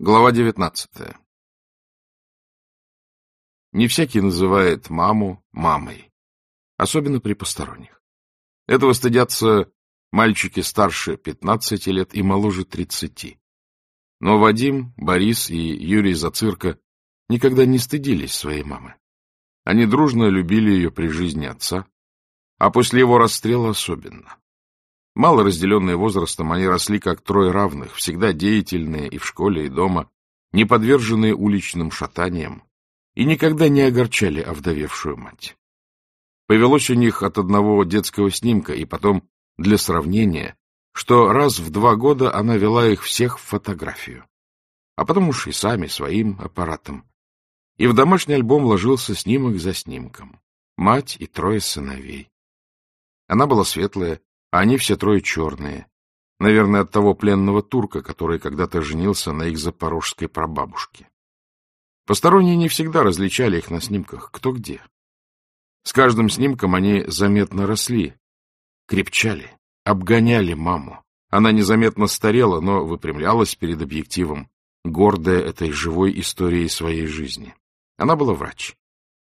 Глава девятнадцатая. Не всякий называет маму мамой, особенно при посторонних. Этого стыдятся мальчики старше пятнадцати лет и моложе тридцати. Но Вадим, Борис и Юрий Зацирка никогда не стыдились своей мамы. Они дружно любили ее при жизни отца, а после его расстрела особенно. Мало разделенные возрастом, они росли как трое равных, всегда деятельные и в школе, и дома, не подверженные уличным шатаниям, и никогда не огорчали овдовевшую мать. Повелось у них от одного детского снимка, и потом, для сравнения, что раз в два года она вела их всех в фотографию, а потом уж и сами своим аппаратом. И в домашний альбом ложился снимок за снимком. Мать и трое сыновей. Она была светлая, они все трое черные. Наверное, от того пленного турка, который когда-то женился на их запорожской прабабушке. Посторонние не всегда различали их на снимках, кто где. С каждым снимком они заметно росли, крепчали, обгоняли маму. Она незаметно старела, но выпрямлялась перед объективом, гордая этой живой историей своей жизни. Она была врач,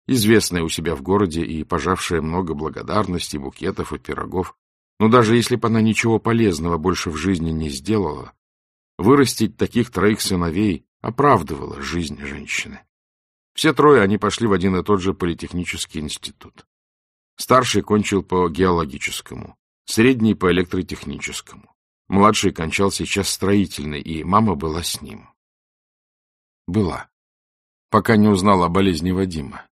известная у себя в городе и пожавшая много благодарностей, букетов и пирогов, но даже если бы она ничего полезного больше в жизни не сделала, вырастить таких троих сыновей оправдывало жизнь женщины. Все трое они пошли в один и тот же политехнический институт. Старший кончил по геологическому, средний по электротехническому. Младший кончал сейчас строительный, и мама была с ним. Была. Пока не узнала о болезни Вадима.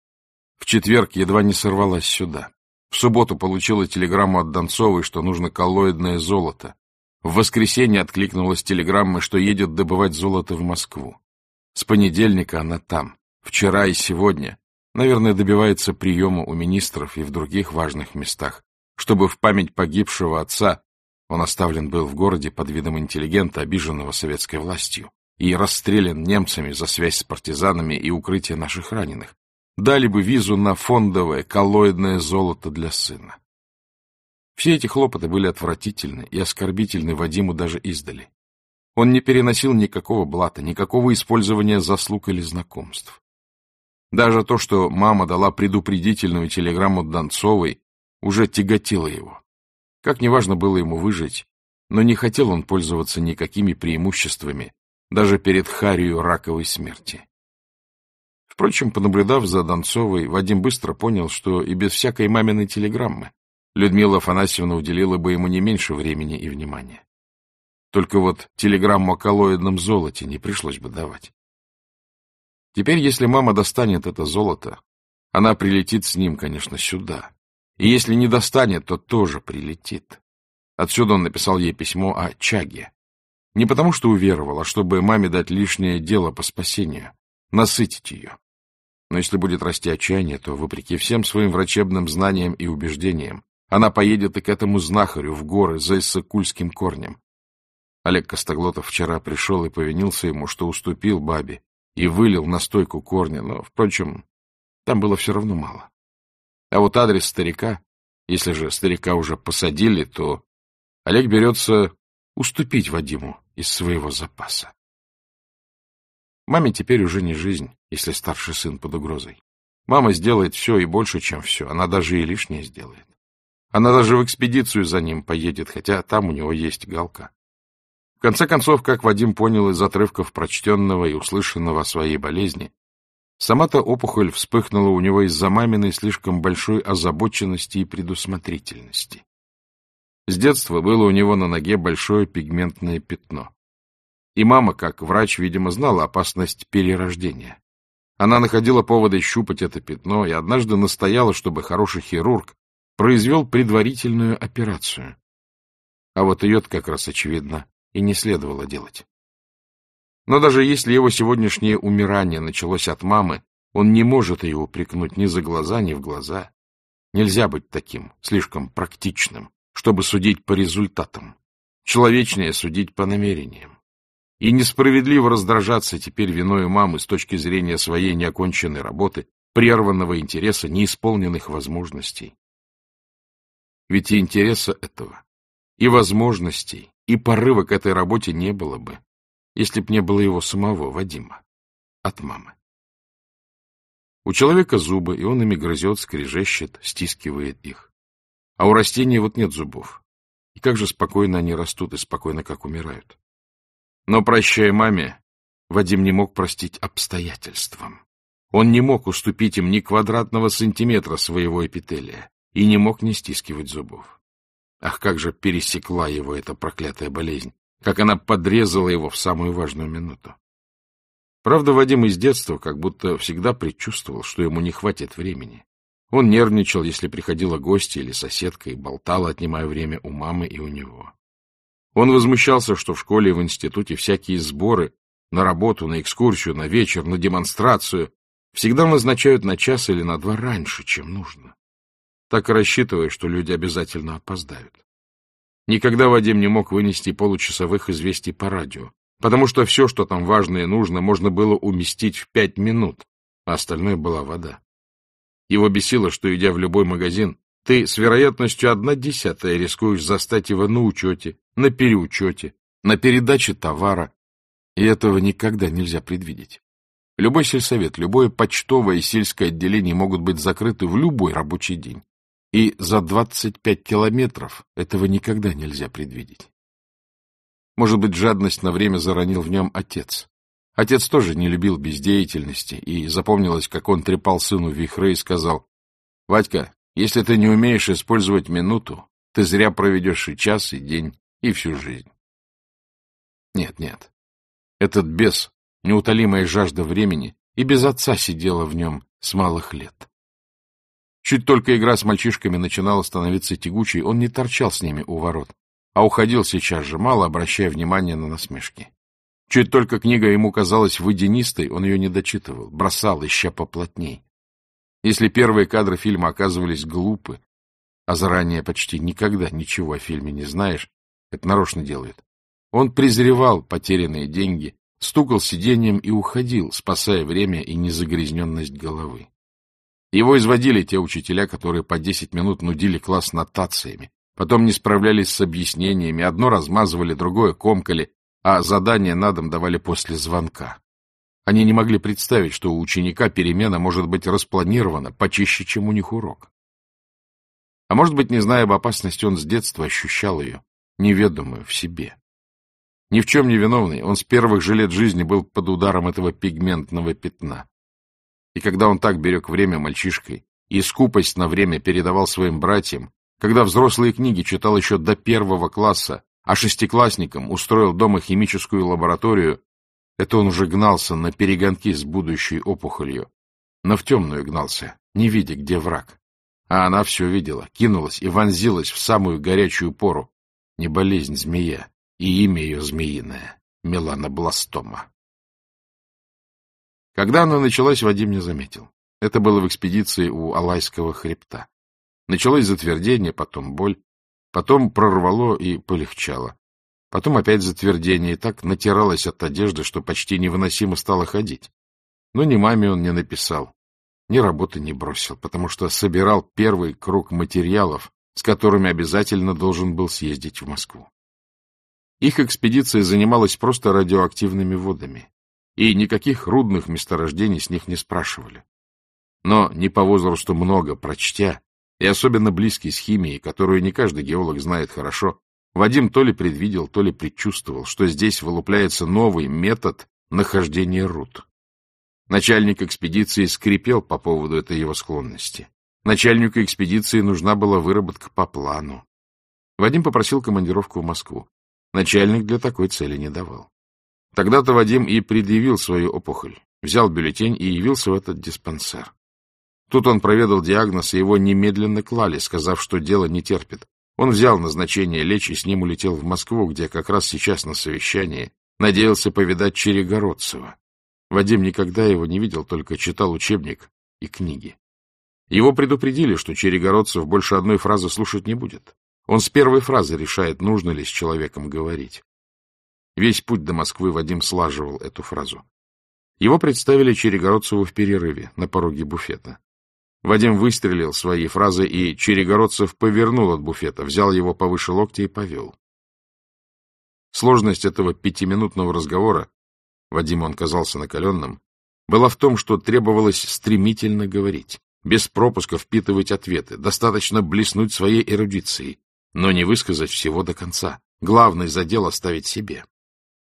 В четверг едва не сорвалась сюда. В субботу получила телеграмму от Донцовой, что нужно коллоидное золото. В воскресенье откликнулась телеграмма, что едет добывать золото в Москву. С понедельника она там. Вчера и сегодня. Наверное, добивается приема у министров и в других важных местах, чтобы в память погибшего отца он оставлен был в городе под видом интеллигента, обиженного советской властью, и расстрелян немцами за связь с партизанами и укрытие наших раненых дали бы визу на фондовое коллоидное золото для сына. Все эти хлопоты были отвратительны и оскорбительны Вадиму даже издали. Он не переносил никакого блата, никакого использования заслуг или знакомств. Даже то, что мама дала предупредительную телеграмму Донцовой, уже тяготило его. Как неважно было ему выжить, но не хотел он пользоваться никакими преимуществами, даже перед харью раковой смерти. Впрочем, понаблюдав за Донцовой, Вадим быстро понял, что и без всякой маминой телеграммы Людмила Афанасьевна уделила бы ему не меньше времени и внимания. Только вот телеграмму о коллоидном золоте не пришлось бы давать. Теперь, если мама достанет это золото, она прилетит с ним, конечно, сюда. И если не достанет, то тоже прилетит. Отсюда он написал ей письмо о Чаге. Не потому, что уверовал, а чтобы маме дать лишнее дело по спасению, насытить ее. Но если будет расти отчаяние, то, вопреки всем своим врачебным знаниям и убеждениям, она поедет и к этому знахарю в горы за иссыкульским корнем. Олег Костоглотов вчера пришел и повинился ему, что уступил бабе и вылил на стойку корня, но, впрочем, там было все равно мало. А вот адрес старика, если же старика уже посадили, то Олег берется уступить Вадиму из своего запаса. Маме теперь уже не жизнь, если старший сын под угрозой. Мама сделает все и больше, чем все. Она даже и лишнее сделает. Она даже в экспедицию за ним поедет, хотя там у него есть галка. В конце концов, как Вадим понял из отрывков прочтенного и услышанного о своей болезни, сама-то опухоль вспыхнула у него из-за маминой слишком большой озабоченности и предусмотрительности. С детства было у него на ноге большое пигментное пятно. И мама, как врач, видимо, знала опасность перерождения. Она находила поводы щупать это пятно и однажды настояла, чтобы хороший хирург произвел предварительную операцию. А вот ее как раз, очевидно, и не следовало делать. Но даже если его сегодняшнее умирание началось от мамы, он не может ее упрекнуть ни за глаза, ни в глаза. Нельзя быть таким, слишком практичным, чтобы судить по результатам. Человечнее судить по намерениям. И несправедливо раздражаться теперь виною мамы с точки зрения своей неоконченной работы, прерванного интереса, неисполненных возможностей. Ведь и интереса этого, и возможностей, и порыва к этой работе не было бы. если б не было его самого, Вадима, от мамы. У человека зубы, и он ими грызет, скрежещет, стискивает их. А у растений вот нет зубов. И как же спокойно они растут и спокойно как умирают. Но, прощая маме, Вадим не мог простить обстоятельствам. Он не мог уступить им ни квадратного сантиметра своего эпителия и не мог не стискивать зубов. Ах, как же пересекла его эта проклятая болезнь, как она подрезала его в самую важную минуту. Правда, Вадим из детства как будто всегда предчувствовал, что ему не хватит времени. Он нервничал, если приходила гостья или соседка, и болтал, отнимая время у мамы и у него. Он возмущался, что в школе и в институте всякие сборы на работу, на экскурсию, на вечер, на демонстрацию всегда назначают на час или на два раньше, чем нужно, так и рассчитывая, что люди обязательно опоздают. Никогда Вадим не мог вынести получасовых известий по радио, потому что все, что там важно и нужно, можно было уместить в пять минут, а остальное была вода. Его бесило, что, идя в любой магазин, ты с вероятностью одна десятая рискуешь застать его на учете, на переучете, на передаче товара, и этого никогда нельзя предвидеть. Любой сельсовет, любое почтовое и сельское отделение могут быть закрыты в любой рабочий день. И за 25 километров этого никогда нельзя предвидеть. Может быть, жадность на время заронил в нем отец. Отец тоже не любил бездеятельности, и запомнилось, как он трепал сыну вихры и сказал, «Вадька, если ты не умеешь использовать минуту, ты зря проведешь и час, и день, и всю жизнь». Нет, нет. Этот бес, неутолимая жажда времени, и без отца сидела в нем с малых лет. Чуть только игра с мальчишками начинала становиться тягучей, он не торчал с ними у ворот, а уходил сейчас же, мало обращая внимания на насмешки. Чуть только книга ему казалась водянистой, он ее не дочитывал, бросал, ища поплотней. Если первые кадры фильма оказывались глупы, а заранее почти никогда ничего о фильме не знаешь, это нарочно делает. Он презревал потерянные деньги, стукал сиденьем и уходил, спасая время и незагрязненность головы. Его изводили те учителя, которые по десять минут нудили класс нотациями, потом не справлялись с объяснениями, одно размазывали, другое комкали, а задания на дом давали после звонка. Они не могли представить, что у ученика перемена может быть распланирована почище, чем у них урок. А может быть, не зная об опасности, он с детства ощущал ее, неведомую в себе. Ни в чем не виновный, он с первых же лет жизни был под ударом этого пигментного пятна. И когда он так берег время мальчишкой и скупость на время передавал своим братьям, когда взрослые книги читал еще до первого класса, а шестиклассникам устроил дома химическую лабораторию, это он уже гнался на перегонки с будущей опухолью. Но в темную гнался, не видя, где враг. А она все видела, кинулась и вонзилась в самую горячую пору. Не болезнь змея, и имя ее змеиное — меланобластома. Когда она началась, Вадим не заметил. Это было в экспедиции у Алайского хребта. Началось затвердение, потом боль. Потом прорвало и полегчало. Потом опять затвердение, и так натиралось от одежды, что почти невыносимо стало ходить. Но ни маме он не написал, ни работы не бросил, потому что собирал первый круг материалов, с которыми обязательно должен был съездить в Москву. Их экспедиция занималась просто радиоактивными водами, и никаких рудных месторождений с них не спрашивали. Но не по возрасту много прочтя, и особенно близкий с химией, которую не каждый геолог знает хорошо, Вадим то ли предвидел, то ли предчувствовал, что здесь вылупляется новый метод нахождения руд. Начальник экспедиции скрипел по поводу этой его склонности. Начальнику экспедиции нужна была выработка по плану. Вадим попросил командировку в Москву. Начальник для такой цели не давал. Тогда-то Вадим и предъявил свою опухоль, взял бюллетень и явился в этот диспансер. Тут он проведал диагноз, и его немедленно клали, сказав, что дело не терпит. Он взял назначение лечь и с ним улетел в Москву, где как раз сейчас на совещании надеялся повидать Черегородцева. Вадим никогда его не видел, только читал учебник и книги. Его предупредили, что Черегородцев больше одной фразы слушать не будет. Он с первой фразы решает, нужно ли с человеком говорить. Весь путь до Москвы Вадим слаживал эту фразу. Его представили Черегородцеву в перерыве на пороге буфета. Вадим выстрелил своей фразой, и Черегородцев повернул от буфета, взял его повыше локтя и повел. Сложность этого пятиминутного разговора Вадиму он казался накаленным, была в том, что требовалось стремительно говорить, без пропуска впитывать ответы, достаточно блеснуть своей эрудицией, но не высказать всего до конца. Главный задел оставить себе.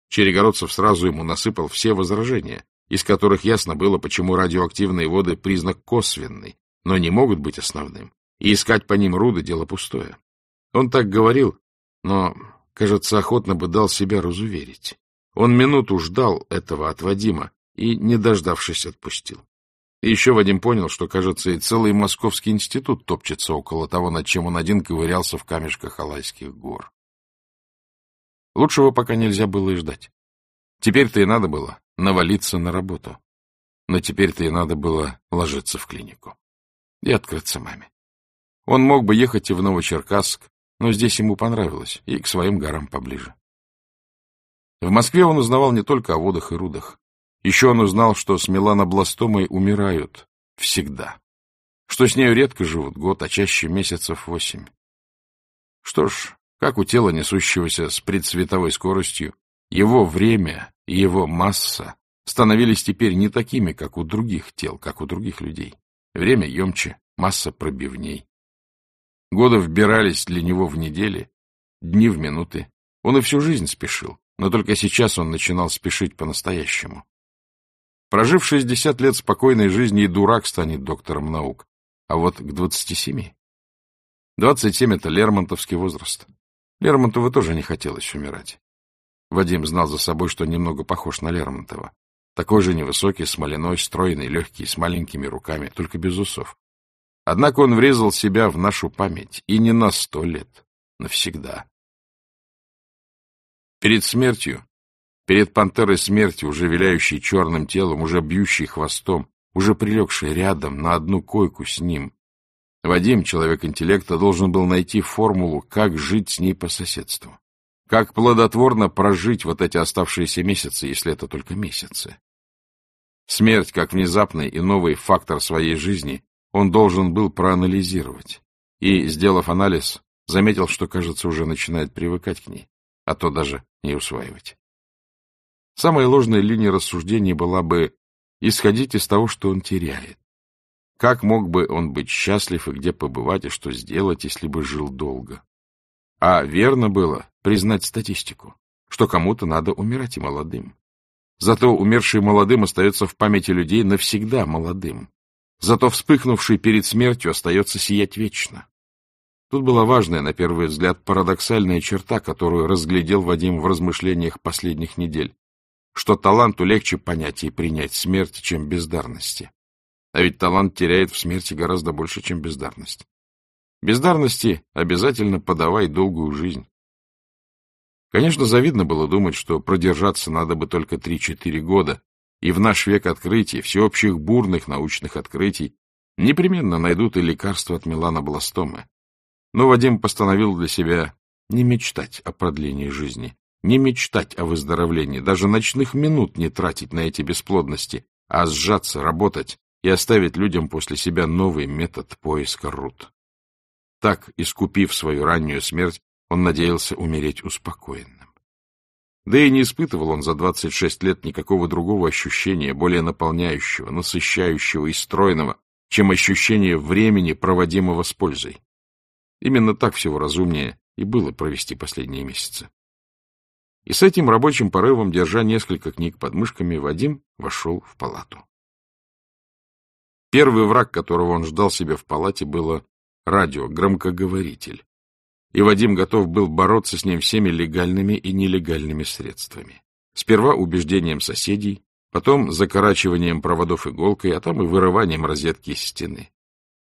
Черегородцев сразу ему насыпал все возражения, из которых ясно было, почему радиоактивные воды — признак косвенный, но не могут быть основным, и искать по ним руды — дело пустое. Он так говорил, но, кажется, охотно бы дал себя разуверить. Он минуту ждал этого от Вадима и, не дождавшись, отпустил. И еще Вадим понял, что, кажется, и целый московский институт топчется около того, над чем он один ковырялся в камешках Алайских гор. Лучшего пока нельзя было и ждать. Теперь-то и надо было навалиться на работу. Но теперь-то и надо было ложиться в клинику. И открыться маме. Он мог бы ехать и в Новочеркасск, но здесь ему понравилось, и к своим горам поближе. В Москве он узнавал не только о водах и рудах. Еще он узнал, что с меланобластомой умирают всегда. Что с нею редко живут год, а чаще месяцев восемь. Что ж, как у тела, несущегося с предсветовой скоростью, его время и его масса становились теперь не такими, как у других тел, как у других людей. Время емче, масса пробивней. Годы вбирались для него в недели, дни в минуты. Он и всю жизнь спешил, но только сейчас он начинал спешить по-настоящему. Прожив 60 лет спокойной жизни, и дурак станет доктором наук. А вот к 27... 27 — это Лермонтовский возраст. Лермонтову тоже не хотелось умирать. Вадим знал за собой, что немного похож на Лермонтова. Такой же невысокий, смоляной, стройный, легкий, с маленькими руками, только без усов. Однако он врезал себя в нашу память, и не на сто лет, навсегда. Перед смертью, перед пантерой смерти, уже виляющей черным телом, уже бьющей хвостом, уже прилегшей рядом на одну койку с ним, Вадим, человек интеллекта, должен был найти формулу, как жить с ней по соседству. Как плодотворно прожить вот эти оставшиеся месяцы, если это только месяцы. Смерть, как внезапный и новый фактор своей жизни, он должен был проанализировать. И, сделав анализ, заметил, что, кажется, уже начинает привыкать к ней, а то даже не усваивать. Самая ложная линия рассуждений была бы исходить из того, что он теряет. Как мог бы он быть счастлив и где побывать, и что сделать, если бы жил долго? А верно было признать статистику, что кому-то надо умирать и молодым. Зато умерший молодым остается в памяти людей навсегда молодым. Зато вспыхнувший перед смертью остается сиять вечно. Тут была важная, на первый взгляд, парадоксальная черта, которую разглядел Вадим в размышлениях последних недель, что таланту легче понять и принять смерть, чем бездарности. А ведь талант теряет в смерти гораздо больше, чем бездарность. Бездарности обязательно подавай долгую жизнь. Конечно, завидно было думать, что продержаться надо бы только 3-4 года, и в наш век открытий, всеобщих бурных научных открытий, непременно найдут и лекарства от меланобластомы. Но Вадим постановил для себя не мечтать о продлении жизни, не мечтать о выздоровлении, даже ночных минут не тратить на эти бесплодности, а сжаться, работать, и оставить людям после себя новый метод поиска руд. Так, искупив свою раннюю смерть, он надеялся умереть успокоенным. Да и не испытывал он за 26 лет никакого другого ощущения, более наполняющего, насыщающего и стройного, чем ощущение времени, проводимого с пользой. Именно так всего разумнее и было провести последние месяцы. И с этим рабочим порывом, держа несколько книг под мышками, Вадим вошел в палату. Первый враг, которого он ждал себе в палате, было радио, громкоговоритель. И Вадим готов был бороться с ним всеми легальными и нелегальными средствами. Сперва убеждением соседей, потом закорачиванием проводов иголкой, а там и вырыванием розетки из стены.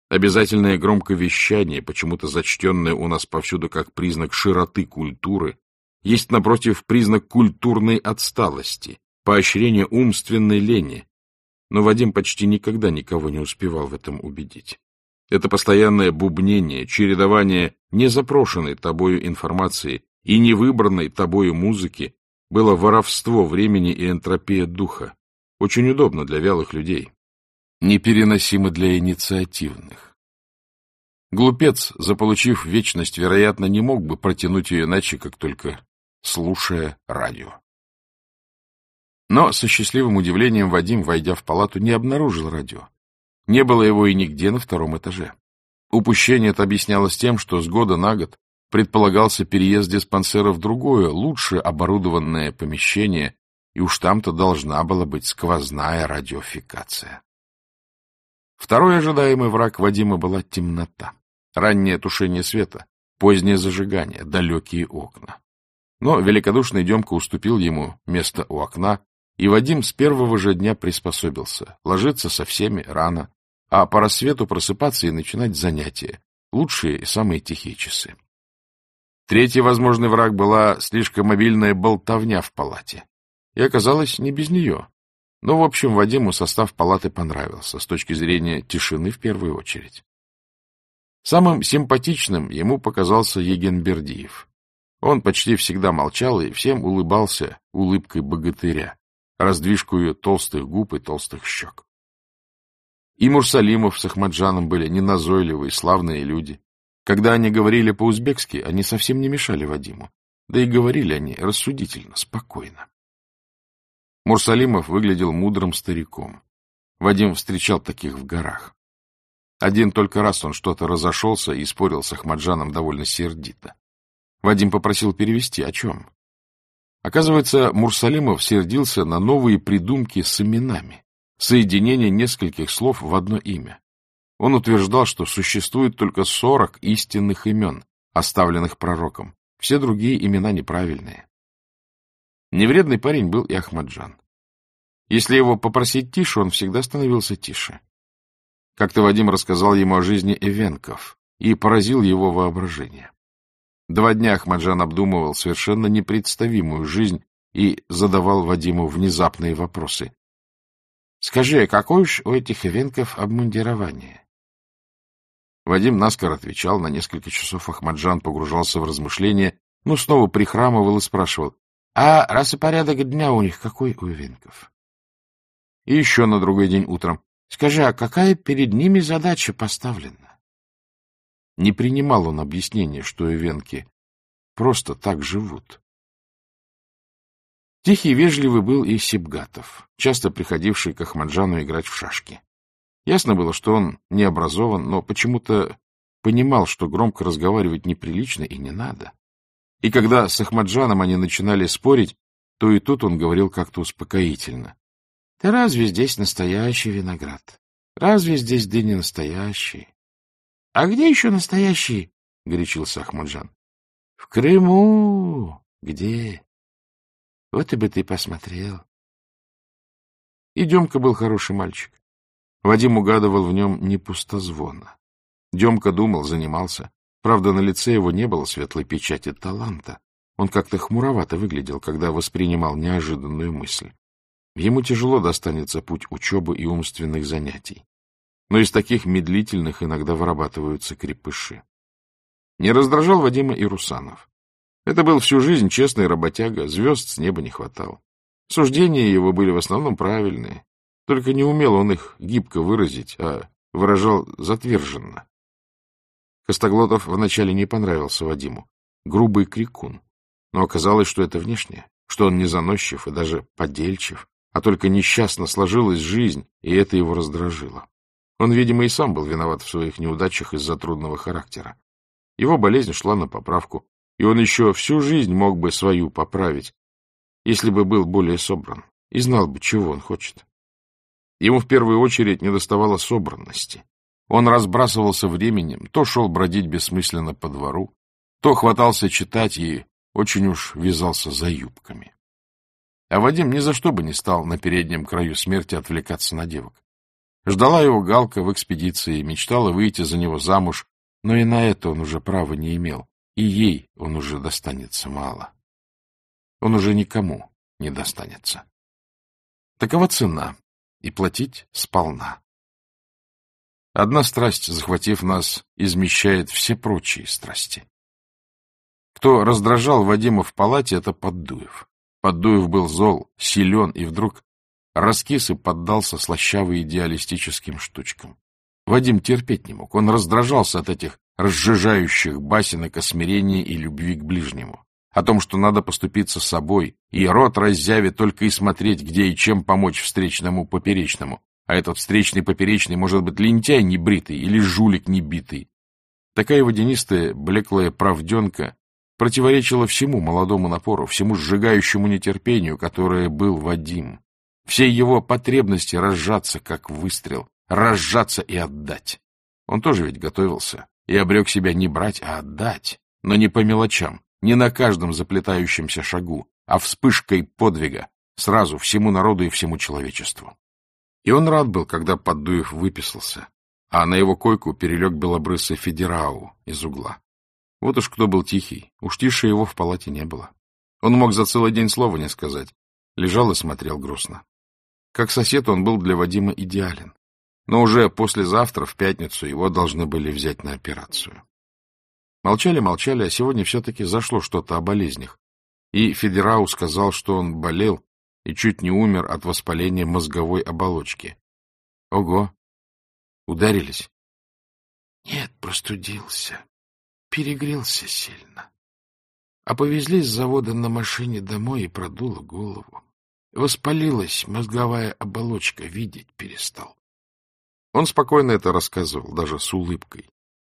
Обязательное громковещание, почему-то зачтенное у нас повсюду как признак широты культуры, есть, напротив, признак культурной отсталости, поощрение умственной лени, но Вадим почти никогда никого не успевал в этом убедить. Это постоянное бубнение, чередование незапрошенной тобою информации и невыбранной тобою музыки было воровство времени и энтропия духа. Очень удобно для вялых людей, непереносимо для инициативных. Глупец, заполучив вечность, вероятно, не мог бы протянуть ее иначе, как только слушая радио. Но со счастливым удивлением Вадим, войдя в палату, не обнаружил радио. Не было его и нигде на втором этаже. Упущение это объяснялось тем, что с года на год предполагался переезд диспансера в другое, лучше оборудованное помещение, и уж там-то должна была быть сквозная радиофикация. Второй ожидаемый враг Вадима была темнота, раннее тушение света, позднее зажигание, далекие окна. Но великодушный Демка уступил ему место у окна, и Вадим с первого же дня приспособился, ложиться со всеми рано, а по рассвету просыпаться и начинать занятия, лучшие и самые тихие часы. Третий возможный враг была слишком мобильная болтовня в палате. И оказалось, не без нее. Но, в общем, Вадиму состав палаты понравился, с точки зрения тишины в первую очередь. Самым симпатичным ему показался Егенбердиев. Он почти всегда молчал и всем улыбался улыбкой богатыря, раздвижкою толстых губ и толстых щек. И Мурсалимов с Ахмаджаном были неназойливые, славные люди. Когда они говорили по-узбекски, они совсем не мешали Вадиму. Да и говорили они рассудительно, спокойно. Мурсалимов выглядел мудрым стариком. Вадим встречал таких в горах. Один только раз он что-то разошелся и спорил с Ахмаджаном довольно сердито. Вадим попросил перевести. О чем? Оказывается, Мурсалимов сердился на новые придумки с именами, соединение нескольких слов в одно имя. Он утверждал, что существует только сорок истинных имен, оставленных пророком. Все другие имена неправильные. Невредный парень был и Ахмаджан. Если его попросить тише, он всегда становился тише. Как-то Вадим рассказал ему о жизни Эвенков и поразил его воображение. Два дня Ахмаджан обдумывал совершенно непредставимую жизнь и задавал Вадиму внезапные вопросы. — Скажи, а какое уж у этих Эвенков обмундирование? Вадим наскоро отвечал, на несколько часов Ахмаджан погружался в размышления, но снова прихрамывал и спрашивал, а раз и порядок дня у них какой у Эвенков? И еще на другой день утром. Скажи, а какая перед ними задача поставлена? Не принимал он объяснения, что эвенки просто так живут. Тихий и вежливый был и Сибгатов, часто приходивший к Ахмаджану играть в шашки. Ясно было, что он не образован, но почему-то понимал, что громко разговаривать неприлично и не надо. И когда с Ахмаджаном они начинали спорить, то и тут он говорил как-то успокоительно. — Ты разве здесь настоящий виноград? Разве здесь дыни настоящие? — А где еще настоящие? — горячился Ахмаджан. — В Крыму. Где? Вот и бы ты посмотрел. И Демка был хороший мальчик. Вадим угадывал в нем не пустозвона. Демка думал, занимался. Правда, на лице его не было светлой печати таланта. Он как-то хмуровато выглядел, когда воспринимал неожиданную мысль. Ему тяжело достанется путь учебы и умственных занятий. Но из таких медлительных иногда вырабатываются крепыши. Не раздражал Вадима и Русанов. Это был всю жизнь честный работяга, звезд с неба не хватало. Суждения его были в основном правильные, только не умел он их гибко выразить, а выражал затверженно. Костоглотов вначале не понравился Вадиму. Грубый крикун. Но оказалось, что это внешнее, что он не заносчив и даже подельчив, а только несчастно сложилась жизнь, и это его раздражило. Он, видимо, и сам был виноват в своих неудачах из-за трудного характера. Его болезнь шла на поправку, и он еще всю жизнь мог бы свою поправить, если бы был более собран и знал бы, чего он хочет. Ему в первую очередь недоставало собранности. Он разбрасывался временем, то шел бродить бессмысленно по двору, то хватался читать и очень уж вязался за юбками. А Вадим ни за что бы не стал на переднем краю смерти отвлекаться на девок. Ждала его Галка в экспедиции, мечтала выйти за него замуж, но и на это он уже права не имел, и ей он уже достанется мало. Он уже никому не достанется. Такова цена, и платить сполна. Одна страсть, захватив нас, измещает все прочие страсти. Кто раздражал Вадима в палате, это Поддуев. Поддуев был зол, силен и вдруг раскис и поддался слащавым идеалистическим штучкам. Вадим терпеть не мог, он раздражался от этих разжижающих басенок о смирении и любви к ближнему. о том, что надо поступиться собой, и рот раззявит только и смотреть, где и чем помочь встречному поперечному, а этот встречный поперечный может быть лентяй небритый или жулик небитый. Такая водянистая, блеклая правденка противоречила всему молодому напору, всему сжигающему нетерпению, которое был Вадим, всей его потребности разжаться, как выстрел, разжаться и отдать. Он тоже ведь готовился и обрек себя не брать, а отдать, но не по мелочам, не на каждом заплетающемся шагу, а вспышкой подвига, сразу всему народу и всему человечеству. И он рад был, когда Поддуев выписался, а на его койку перелег белобрысый Федерау из угла. Вот уж кто был тихий, уж тише его в палате не было. Он мог за целый день слова не сказать, лежал и смотрел грустно. Как сосед он был для Вадима идеален. Но уже послезавтра, в пятницу, его должны были взять на операцию. Молчали-молчали, а сегодня все-таки зашло что-то о болезнях. И Федерау сказал, что он болел и чуть не умер от воспаления мозговой оболочки. Ого! Ударились? Нет, простудился. Перегрелся сильно. А повезли с завода на машине домой и продуло голову. Воспалилась мозговая оболочка, видеть перестал. Он спокойно это рассказывал, даже с улыбкой,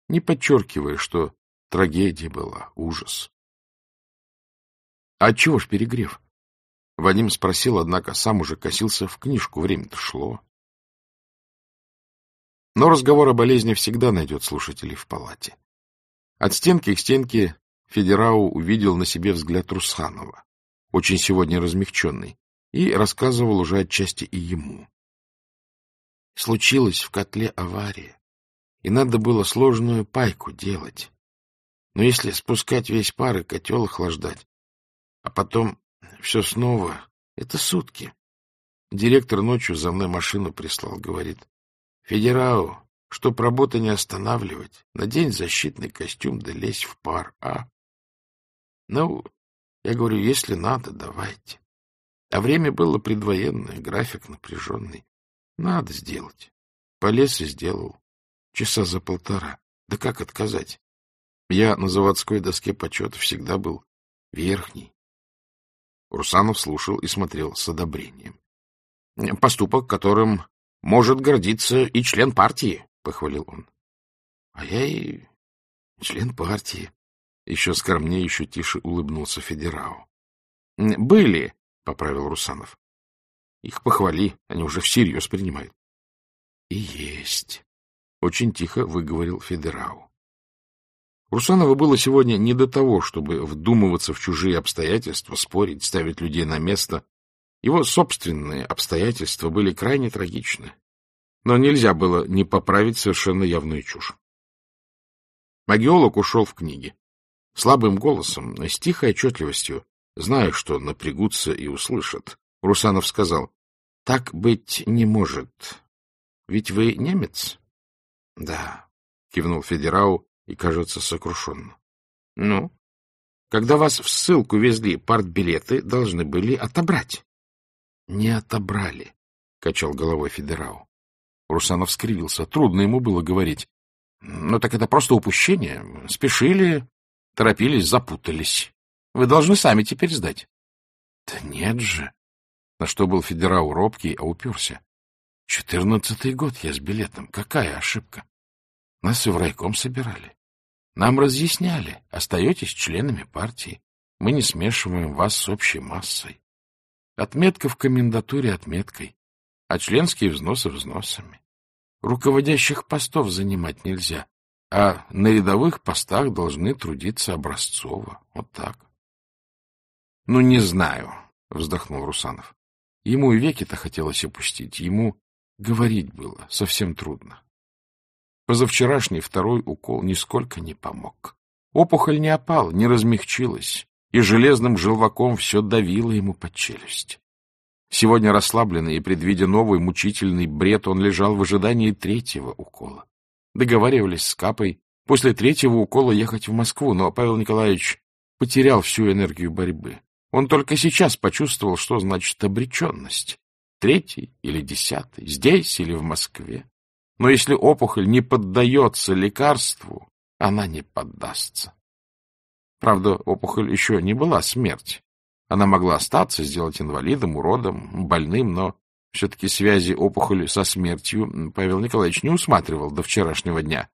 не подчеркивая, что трагедия была, ужас. — А чего ж перегрев? Вадим спросил, однако сам уже косился в книжку, время-то шло. Но разговор о болезни всегда найдет слушателей в палате. От стенки к стенке Федерау увидел на себе взгляд Русханова, очень сегодня размягченный, и рассказывал уже отчасти и ему. Случилась в котле авария, и надо было сложную пайку делать. Но если спускать весь пар и котел охлаждать, а потом все снова, это сутки. Директор ночью за мной машину прислал, говорит, Федерау, чтоб работу не останавливать, надень защитный костюм да лезь в пар, а? Ну, я говорю, если надо, давайте. А время было предвоенное, график напряженный. Надо сделать. Полез и сделал. Часа за полтора. Да как отказать? Я на заводской доске почета всегда был верхний. Русанов слушал и смотрел с одобрением. — Поступок, которым может гордиться и член партии, — похвалил он. — А я и член партии. Еще скромнее, еще тише улыбнулся Федерау. — Были, — поправил Русанов. — Их похвали, они уже всерьез принимают. — И есть, — очень тихо выговорил Федерау. Русанову было сегодня не до того, чтобы вдумываться в чужие обстоятельства, спорить, ставить людей на место. Его собственные обстоятельства были крайне трагичны. Но нельзя было не поправить совершенно явную чушь. Магиолог ушел в книги. Слабым голосом, с тихой отчетливостью, зная, что напрягутся и услышат, Русанов сказал, — Так быть не может. Ведь вы немец? — Да, — кивнул Федерау, и, кажется, сокрушенно. — Ну? Когда вас в ссылку везли, партбилеты должны были отобрать. — Не отобрали, — качал головой Федерау. Русанов скривился. Трудно ему было говорить. — Ну так это просто упущение. Спешили, торопились, запутались. Вы должны сами теперь сдать. — Да нет же. На что был Федерау робкий, а уперся. Четырнадцатый год я с билетом. Какая ошибка? Нас и в райком собирали. Нам разъясняли, остаетесь членами партии. Мы не смешиваем вас с общей массой. Отметка в комендатуре отметкой, а членские взносы взносами. Руководящих постов занимать нельзя, а на рядовых постах должны трудиться образцово. Вот так. — Ну, не знаю, — вздохнул Русанов. Ему и веки-то хотелось опустить, ему говорить было совсем трудно. Позавчерашний второй укол нисколько не помог. Опухоль не опала, не размягчилась, и железным желваком все давило ему под челюсть. Сегодня расслабленный и предвидя новый мучительный бред, он лежал в ожидании третьего укола. Договаривались с Капой после третьего укола ехать в Москву, но Павел Николаевич потерял всю энергию борьбы. Он только сейчас почувствовал, что значит обреченность. Третий или десятый, здесь или в Москве. Но если опухоль не поддается лекарству, она не поддастся. Правда, опухоль еще не была смерть. Она могла остаться, сделать инвалидом, уродом, больным, но все-таки связи опухоли со смертью Павел Николаевич не усматривал до вчерашнего дня,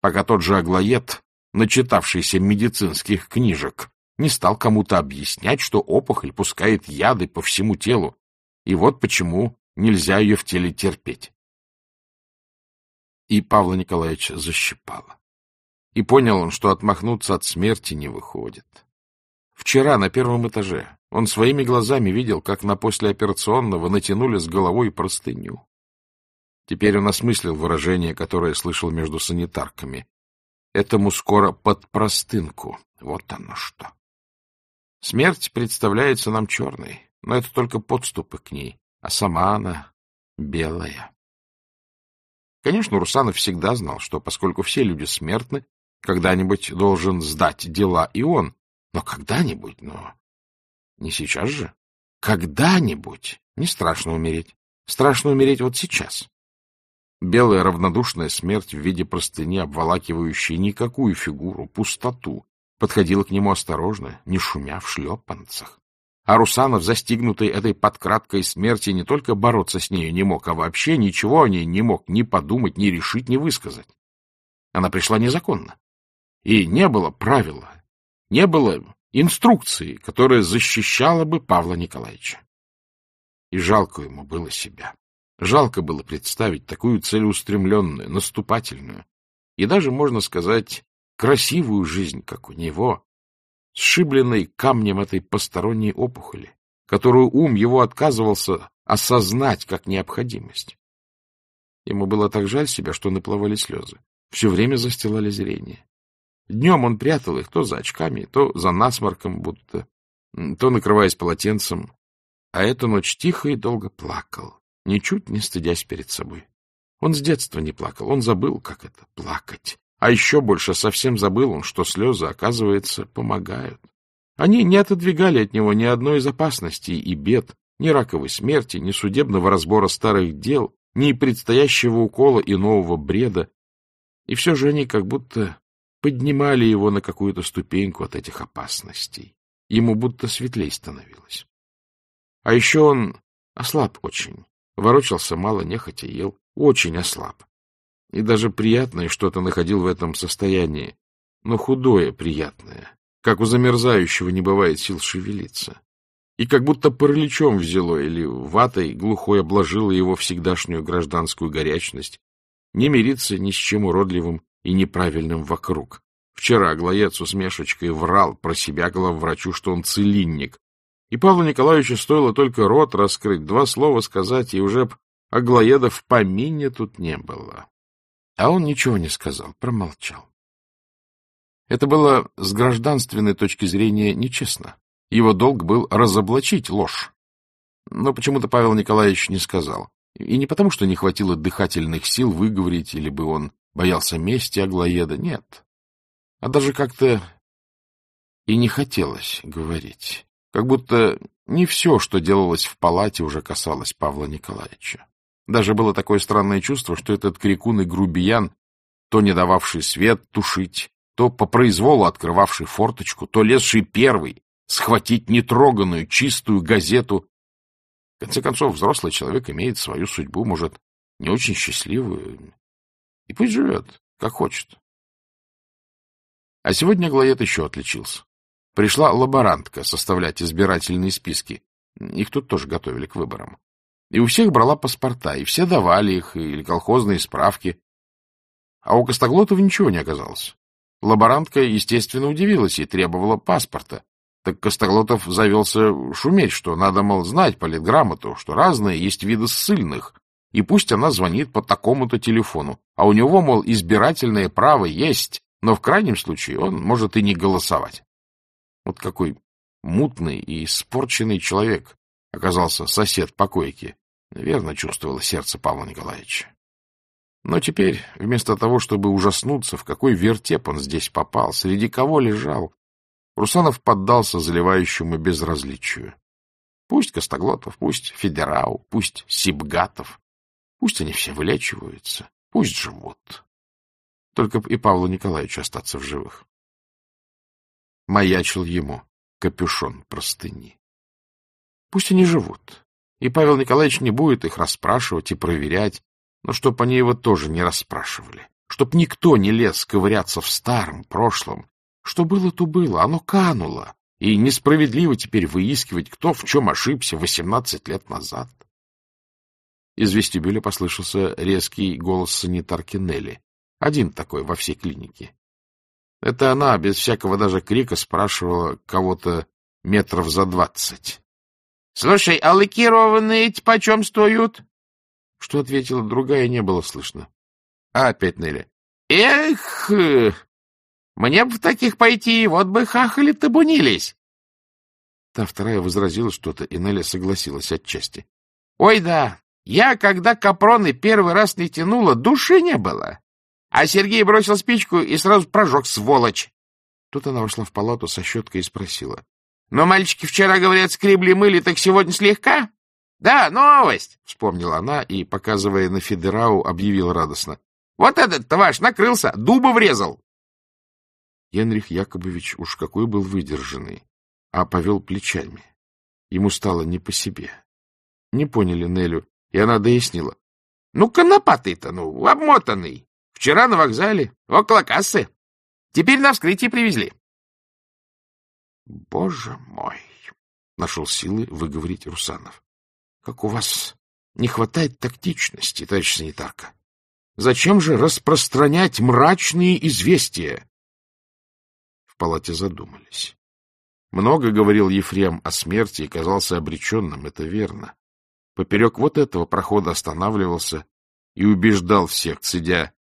пока тот же Аглоед, начитавшийся медицинских книжек, не стал кому-то объяснять, что опухоль пускает яды по всему телу, и вот почему нельзя ее в теле терпеть. И Павла Николаевича защипало. И понял он, что отмахнуться от смерти не выходит. Вчера на первом этаже он своими глазами видел, как на послеоперационного натянули с головой простыню. Теперь он осмыслил выражение, которое слышал между санитарками. Этому скоро под простынку. Вот оно что. Смерть представляется нам черной, но это только подступы к ней, а сама она белая. Конечно, Русанов всегда знал, что поскольку все люди смертны, когда-нибудь должен сдать дела и он. Но когда-нибудь, но не сейчас же. Когда-нибудь не страшно умереть. Страшно умереть вот сейчас. Белая равнодушная смерть в виде простыни, обволакивающей никакую фигуру, пустоту, подходила к нему осторожно, не шумя в шлепанцах. А Русанов, застигнутый этой подкраткой смерти, не только бороться с нею не мог, а вообще ничего о ней не мог ни подумать, ни решить, ни высказать. Она пришла незаконно. И не было правила, не было инструкции, которая защищала бы Павла Николаевича. И жалко ему было себя. Жалко было представить такую целеустремленную, наступательную и даже, можно сказать, красивую жизнь, как у него, сшибленной камнем этой посторонней опухоли, которую ум его отказывался осознать как необходимость. Ему было так жаль себя, что наплывали слезы. Все время застилали зрение. Днем он прятал их то за очками, то за насморком, будто, то накрываясь полотенцем. А эту ночь тихо и долго плакал, ничуть не стыдясь перед собой. Он с детства не плакал, он забыл, как это — плакать. А еще больше совсем забыл он, что слезы, оказывается, помогают. Они не отодвигали от него ни одной из опасностей и бед, ни раковой смерти, ни судебного разбора старых дел, ни предстоящего укола и нового бреда. И все же они как будто поднимали его на какую-то ступеньку от этих опасностей. Ему будто светлей становилось. А еще он ослаб очень, ворочался мало, нехотя ел, очень ослаб. И даже приятное что-то находил в этом состоянии, но худое приятное, как у замерзающего не бывает сил шевелиться. И как будто параличом взяло или ватой глухой обложило его всегдашнюю гражданскую горячность, не мириться ни с чем уродливым и неправильным вокруг. Вчера Аглоед с усмешечкой врал про себя главврачу, что он целинник. И Павлу Николаевичу стоило только рот раскрыть, два слова сказать, и уже б Аглоеда в помине тут не было. А он ничего не сказал, промолчал. Это было с гражданственной точки зрения нечестно. Его долг был разоблачить ложь. Но почему-то Павел Николаевич не сказал. И не потому, что не хватило дыхательных сил выговорить, или бы он боялся мести Аглоеда, нет. А даже как-то и не хотелось говорить. Как будто не все, что делалось в палате, уже касалось Павла Николаевича. Даже было такое странное чувство, что этот крикун и грубиян, то не дававший свет тушить, то по произволу открывавший форточку, то лезший первый, схватить нетроганную, чистую газету. В конце концов, взрослый человек имеет свою судьбу, может, не очень счастливую, и пусть живет, как хочет. А сегодня Глоед еще отличился. Пришла лаборантка составлять избирательные списки. Их тут тоже готовили к выборам. И у всех брала паспорта, и все давали их, или колхозные справки. А у Костоглотова ничего не оказалось. Лаборантка, естественно, удивилась и требовала паспорта. Так Костоглотов завелся шуметь, что надо, мол, знать политграмоту, что разные есть виды ссыльных, и пусть она звонит по такому-то телефону, а у него, мол, избирательное право есть, но в крайнем случае он может и не голосовать. Вот какой мутный и испорченный человек оказался сосед по койке, верно чувствовало сердце Павла Николаевича. Но теперь, вместо того, чтобы ужаснуться, в какой вертеп он здесь попал, среди кого лежал, Русанов поддался заливающему безразличию. Пусть Костоглотов, пусть Федерау, пусть Сибгатов, пусть они все вылечиваются, пусть живут. Только и Павлу Николаевичу остаться в живых. маячил ему капюшон простыни. Пусть они живут, и Павел Николаевич не будет их расспрашивать и проверять, но чтоб они его тоже не расспрашивали, чтоб никто не лез ковыряться в старом прошлом. Что было, то было, оно кануло, и несправедливо теперь выискивать, кто в чем ошибся восемнадцать лет назад. Из вестибюля послышался резкий голос санитарки Нелли. Один такой во всей клинике. Это она, без всякого даже крика, спрашивала кого-то метров за двадцать. — Слушай, а лакированные эти почем стоят? Что ответила другая, не было слышно. А опять Нелли. — Эх, мне бы в таких пойти, вот бы хахали-то бунились. Та вторая возразила что-то, и Нелли согласилась отчасти. — Ой, да, я, когда капроны первый раз не тянула, души не было. А Сергей бросил спичку и сразу прожег, сволочь. Тут она вошла в палату со щеткой и спросила. — Но мальчики вчера, говорят, скребли-мыли, так сегодня слегка? — Да, новость, — вспомнила она и, показывая на Федерау, объявила радостно. — Вот этот-то ваш накрылся, дуба врезал. Генрих Яковлевич уж какой был выдержанный, а повел плечами. Ему стало не по себе. Не поняли Нелю, и она дояснила. — Ну, конопатый-то, ну, обмотанный. Вчера на вокзале, около кассы. Теперь на вскрытие привезли. — Боже мой! — нашел силы выговорить Русанов. — Как у вас не хватает тактичности, товарищ санитарка. Зачем же распространять мрачные известия? В палате задумались. Много говорил Ефрем о смерти и казался обреченным, это верно. Поперек вот этого прохода останавливался и убеждал всех, цедя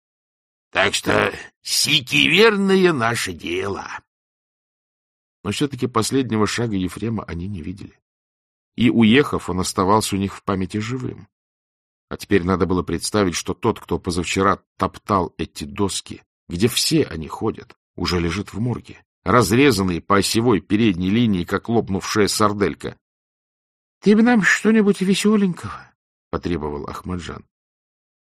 так что сики верное наше дело. Но все-таки последнего шага Ефрема они не видели. И, уехав, он оставался у них в памяти живым. А теперь надо было представить, что тот, кто позавчера топтал эти доски, где все они ходят, уже лежит в морге, разрезанный по осевой передней линии, как лопнувшая сарделька. — Ты бы нам что-нибудь веселенького, — потребовал Ахмаджан.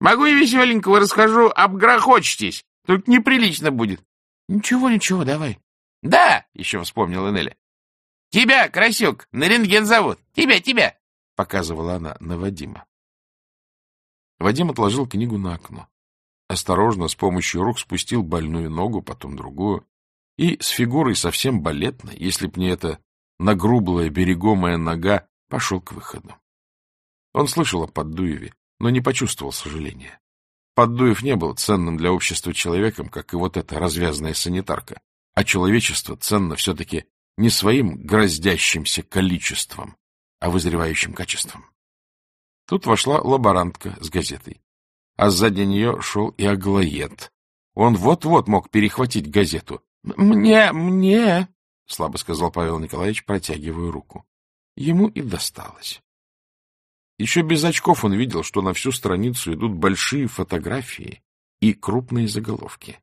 Могу и веселенького расскажу, обгрохочетесь. Только неприлично будет. — Ничего, ничего, давай. — Да, — еще вспомнила Нелли. — Тебя, Красюк, на рентген зовут. Тебя, тебя, — показывала она на Вадима. Вадим отложил книгу на окно. Осторожно, с помощью рук спустил больную ногу, потом другую, и с фигурой совсем балетной, если б не эта нагрублая берегомая нога, пошел к выходу. Он слышал о Поддуеве, но не почувствовал сожаления. Поддуев не был ценным для общества человеком, как и вот эта развязная санитарка, а человечество ценно все-таки не своим гроздящимся количеством, а вызревающим качеством. Тут вошла лаборантка с газетой, а сзади нее шел и Аглоед. Он вот-вот мог перехватить газету. — Мне, мне, — слабо сказал Павел Николаевич, протягивая руку. Ему и досталось. Еще без очков он видел, что на всю страницу идут большие фотографии и крупные заголовки.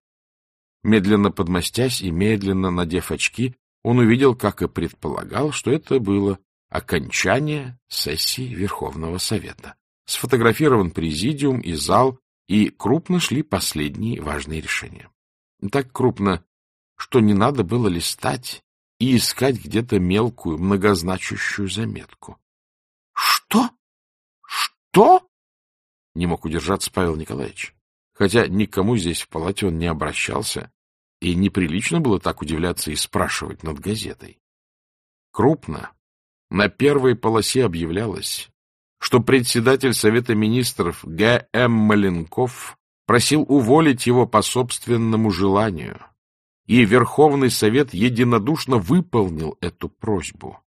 Медленно подмостясь и медленно надев очки, он увидел, как и предполагал, что это было окончание сессии Верховного Совета. Сфотографирован президиум и зал, и крупно шли последние важные решения. Так крупно, что не надо было листать и искать где-то мелкую, многозначащую заметку. — Что? Что? Не мог удержаться Павел Николаевич. Хотя никому здесь в палате он не обращался, и неприлично было так удивляться и спрашивать над газетой. Крупно, на первой полосе объявлялось, что председатель Совета Министров Г.М. Маленков просил уволить его по собственному желанию, и Верховный Совет единодушно выполнил эту просьбу.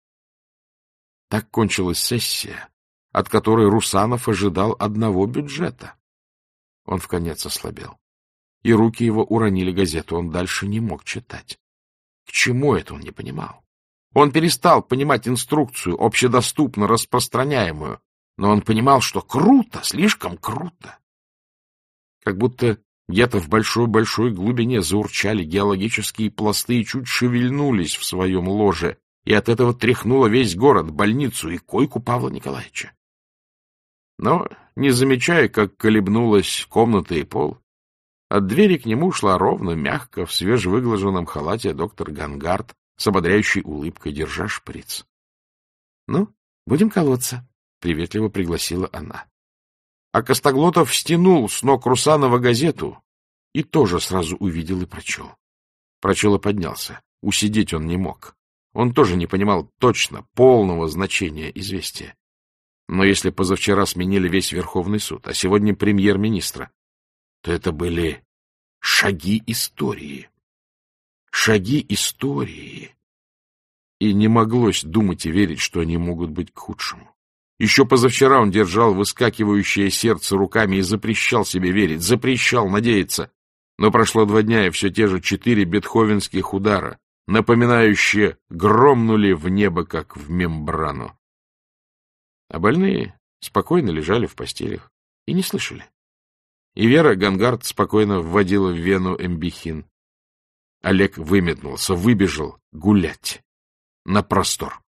Так кончилась сессия, от которой Русанов ожидал одного бюджета. Он в конец ослабел. И руки его уронили газету, он дальше не мог читать. К чему это он не понимал? Он перестал понимать инструкцию, общедоступно распространяемую, но он понимал, что круто, слишком круто. Как будто где-то в большой-большой глубине заурчали геологические пласты и чуть шевельнулись в своем ложе, и от этого тряхнуло весь город, больницу и койку Павла Николаевича. Но, не замечая, как колебнулась комната и пол, от двери к нему шла ровно, мягко, в свежевыглаженном халате доктор Гангард с ободряющей улыбкой, держа шприц. — Ну, будем колоться, — приветливо пригласила она. А Костоглотов стянул с ног Русанова газету и тоже сразу увидел и прочел. Прочел и поднялся. Усидеть он не мог. Он тоже не понимал точно, полного значения известия. Но если позавчера сменили весь Верховный суд, а сегодня премьер-министра, это были шаги истории. Шаги истории. И не моглось думать и верить, что они могут быть к худшему. Еще позавчера он держал выскакивающее сердце руками и запрещал себе верить, запрещал надеяться. Но прошло два дня, и все те же четыре бетховенских удара, напоминающие, громнули в небо, как в мембрану. А больные спокойно лежали в постелях и не слышали. И Вера Гангард спокойно вводила в вену эмбихин. Олег выметнулся, выбежал гулять на простор.